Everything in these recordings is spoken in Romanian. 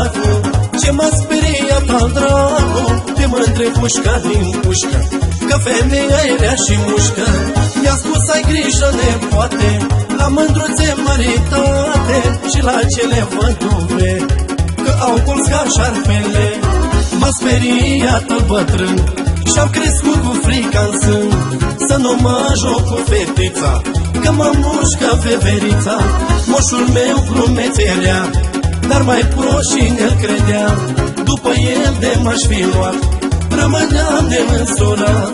dracu Ce m-a speriat al dracu Te mă întreb pușca din pușca Că femeia e rea și mușcă. Mi-a spus ai grijă de poate La mândruțe măritate Și la cele văduve Că au colț ca șarpele. M-a speriat bătrân și-am crescut cu frica în sân Să nu mă joc cu fetița Că mă mușcă feverița. Moșul meu glumețelea dar mai prost și ne credea După el de m-aș fi luat Rămâneam de însurat.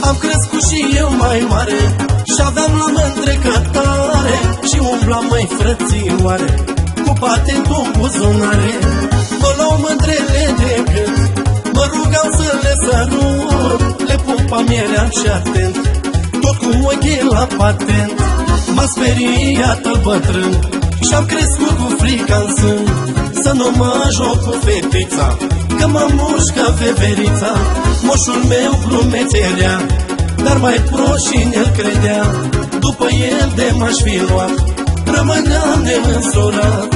Am crescut și eu mai mare Și aveam la mândrecătare Și umblam mai frățioare Cu patentul în buzunare. Mă luau mândrele de gând Mă rugau să le sărut Le pupa mierea și atent Tot cu ochii la patent. M-a speriat al bătrân Și-am crescut cu frica în sân Să nu mă joc cu fetița Că mă mușcă veverița Moșul meu glumețelea Dar mai prost și ne credea După el de m-aș fi luat. Rămâneam neînsurat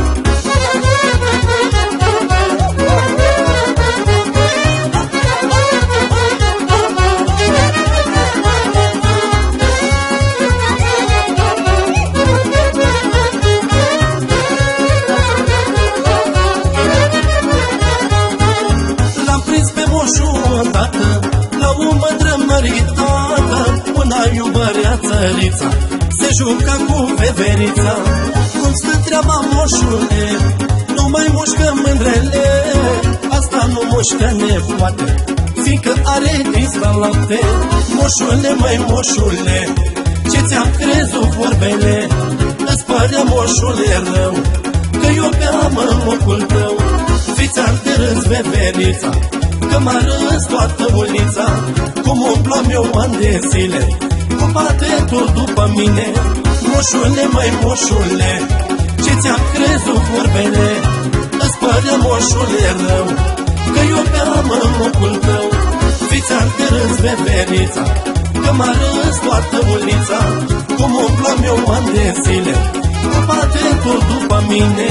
măritată Una iubărea țărița Se juca cu veverița Cum stă treaba moșule Nu mai mușcă mândrele. Asta nu mușcă nepoate Fiindcă are dis la lapte Moșule, mai moșule Ce ți-am crezut vorbele? Îți părea moșule rău Că eu beam în locul tău. Fiți ar de râs veverița Că m-a râs toată ulița. Cum umplam eu ani de zile Cu patentul după mine. Moșule, mai moșule Ce ți-am crezut vorbele? Îți părea moșule rău Că eu beam în locul tău. Fiți ar de râs veverița Că m-a râs toată ulița. Cum umplam eu ani de zile Cu patentul după mine